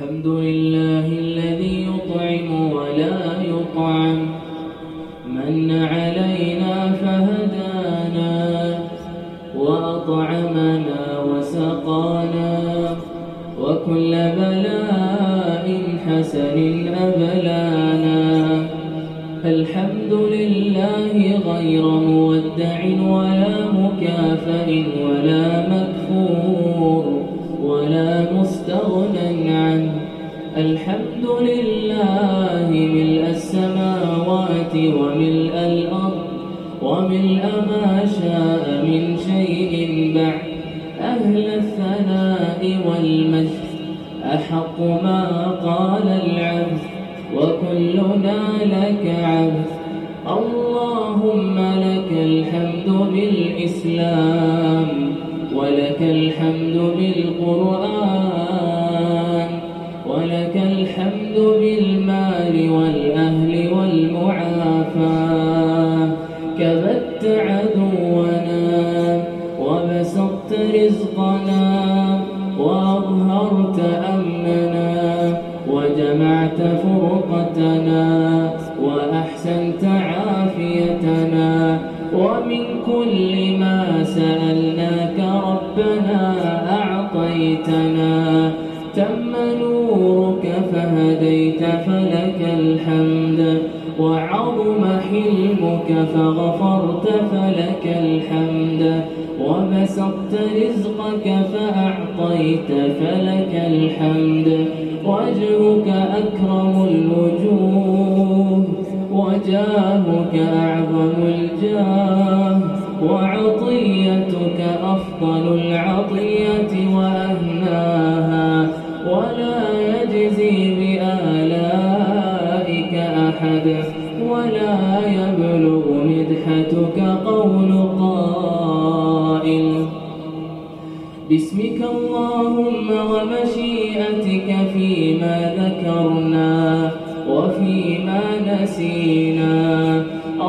الحمد لله الذي يطعم ولا يطعم. من علينا فهدانا وأطعمنا وسقانا. وكل بلاء حسن أبلانا. الحمد لله غير مودع ولا مكافئ ولا مكفور. ولا مستغنى عنه. الحمد لله ملء السماوات وملء الأرض وملء ما شاء من شيء بعد. أهل الثناء والمجد أحق ما قال العبد وكلنا لك عبد. اللهم لك الحمد بالإسلام. ولك الحمد بالقرآن ولك الحمد بالمال والأهل والمعافاة كبت عدونا وبسطت رزقنا وأظهرت أمننا وجمعت فرقتنا وأحسنت عافيتنا. ومن كل ما سألناك أعطيتنا تم نورك فهديت فلك الحمد. وعظم حلمك فغفرت فلك الحمد. وبسطت رزقك فأعطيت فلك الحمد. وجهك أكرم الوجوه. وجاهك أعظم الجاه. وعطيتك أفضل العطية وأهناها بآلائك أحد ولا يبلغ مدحتك قول قائل. باسمك اللهم ومشيئتك فيما ذكرنا وفيما نسينا.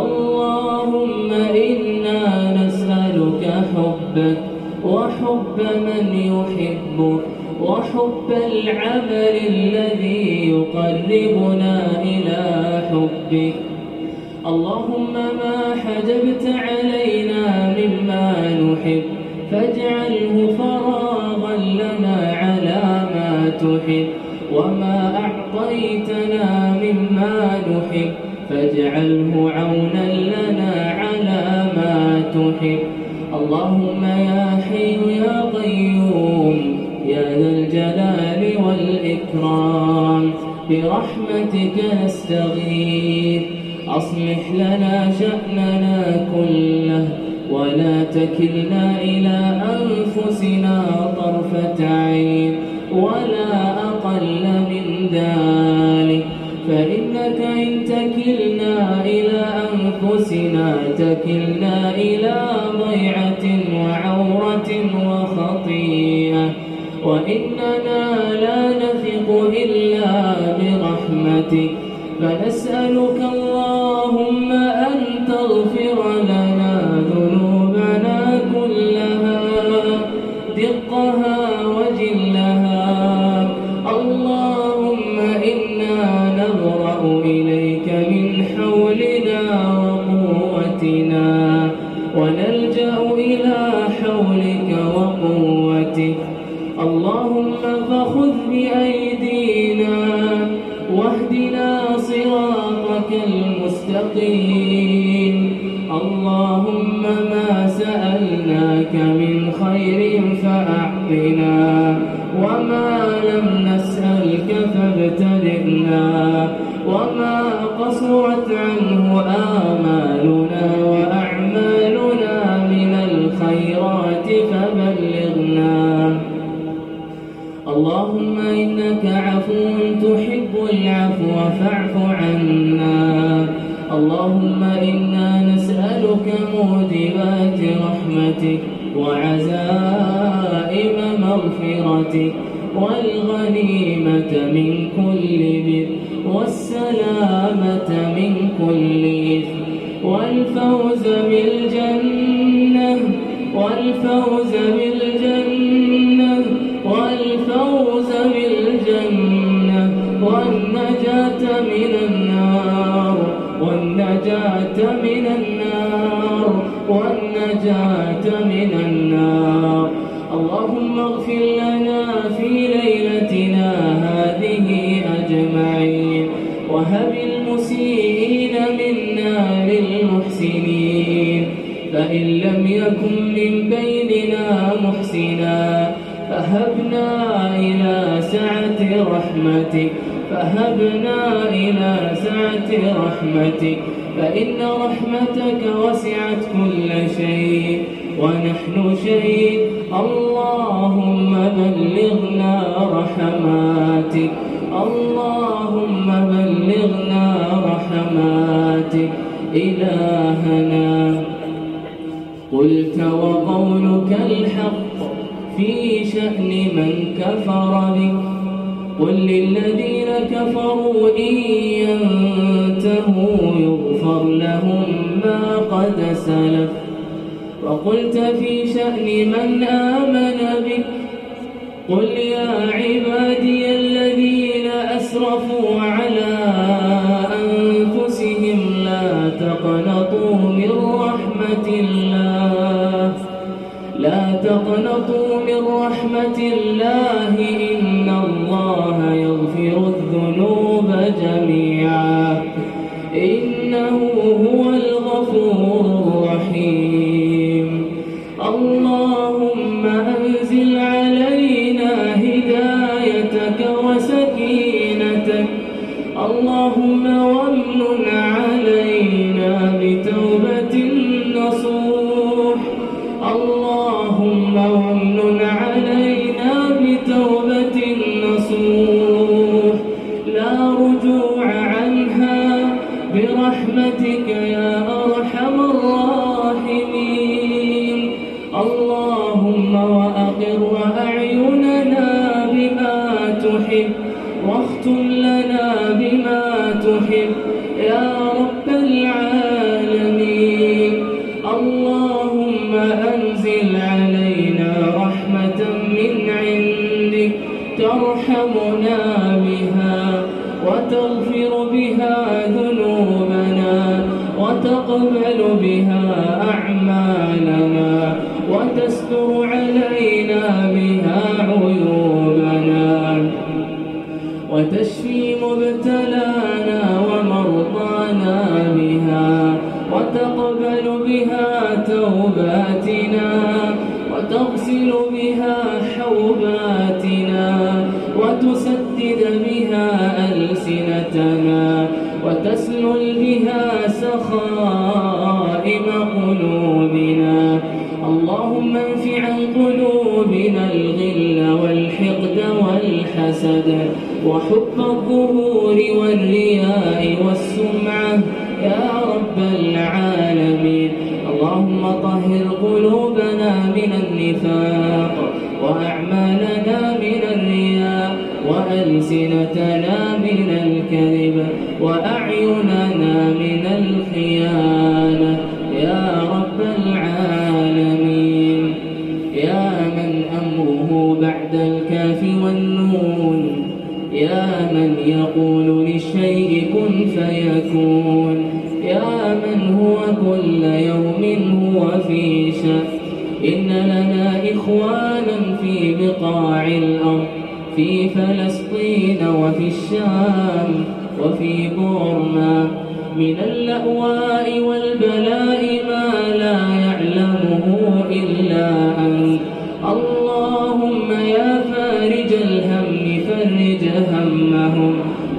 اللهم إنا نسألك حبك وحب من يحبك. وحب العمل الذي يقربنا إلى حبك اللهم ما حجبت علينا مما نحب فاجعله فراغا لنا على ما تحب. وما أعطيتنا مما نحب فاجعله عونا لنا على ما تحب. اللهم يا برحمتك نستغيث. أصلح لنا شأننا كله ولا تكلنا إلى أنفسنا طرفة عين ولا أقل من ذلك. فإنك إن تكلنا إلى أنفسنا تكلنا إلى ضيعة وعورة وخطيئة. وإننا لا نثق إلا فنسألك اللهم أن تغفر لنا ذنوبنا كلها دقها وجلها. واهدنا صراطك المستقيم. اللهم ما سألناك من خير فأعطنا وما لم نسألك فابتدئنا وما قصرت عنه آمالنا فاعف عنا. اللهم إنا نسألك موجبات رحمتك وعزائم مغفرتك والغنيمة من كل بر والسلامة من كل إثم والفوز بالجنة والفوز بالجنة والنجاة من النار والنجاة من النار. اللهم اغفر لنا في ليلتنا هذه أجمعين وهب المسيئين منا للمحسنين. فإن لم يكن من بيننا محسنا فهبنا إلى سعة رحمتك. فهبنا إلى سعة رحمتك فإن رحمتك وسعت كل شيء ونحن شيء. اللهم بلغنا رحماتك اللهم بلغنا رحماتك. إلهنا قلت وقولك الحق في شأن من كفر بك. قل للذين كفروا إن ينتهوا يغفر لهم ما قد سلف. وقلت في شأن من آمن بك قل يا عبادي الذين أسرفوا على أنفسهم لا تقنطوا من رحمة الله. تقنطوا من رحمة الله إن الله يغفر الذنوب جميعا. إنه هو الغفور الرحيم. اللهم أنزل علينا هدايتك وسكينتك. اللهم وامن برحمتك يا أرحم الراحمين. اللهم وأقر أعيننا بما تحب واختم لنا بما تحب يا رب العالمين. اللهم أنزل علينا رحمة من عندك ترحمنا وتقبل بها أعمالنا وتستر علينا بها عيوبنا وتشفي مبتلانا ومرضانا بها وتقبل بها توباتنا وتغسل بها حوباتنا وتسدد بها ألسنتنا وتسلل بها سخائم وحب الظهور والرياء والسمعة. يا رب العالمين. اللهم طهر قلوبنا من النفاق وأعمالنا من الرياء وألسنتنا من الكذب وأعيننا من الخيانة يا من يقول للشيء كن فيكون يا من هو كل يوم هو في شأن إن لنا إخوانا في بقاع الأرض في فلسطين وفي الشام وفي بورما من اللأواء والبلاء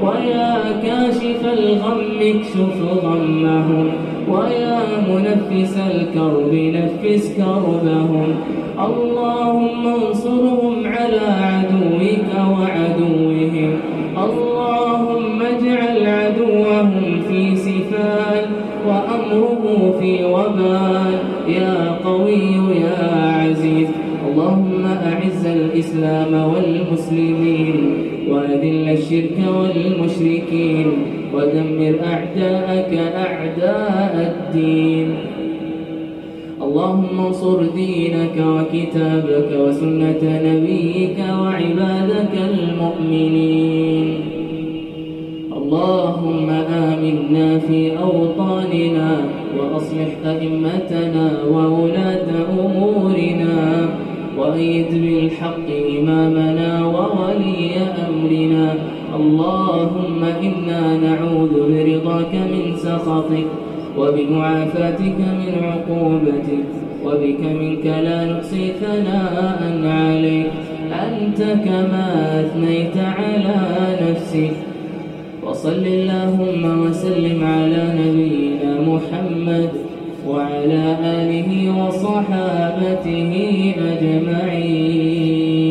ويا كاشف الغم اكشف غمهم ويا منفس الكرب نفس كربهم. اللهم انصرهم على عدوك وعدوهم. اللهم اجعل عدوهم في سفال وأمره في وبال. يا قوي يا عزيز اللهم أعز الإسلام والمسلمين. وأذل الشرك والمشركين ودمر أعداءك أعداء الدين. اللهم انصر دينك وكتابك وسنة نبيك وعبادك المؤمنين. اللهم آمنا في أوطاننا وأصلح أئمتنا وولاة أمورنا. وأيد بالحق إمامنا وولي أمرنا. اللهم إنا نعوذ برضاك من سخطك وبمعافاتك من عقوبتك وبك منك لا نحصي ثناء عليك. أنت كما أثنيت على نفسك. وصل اللهم وسلم على نبينا محمد. وعلى آله وصحابته أجمعين.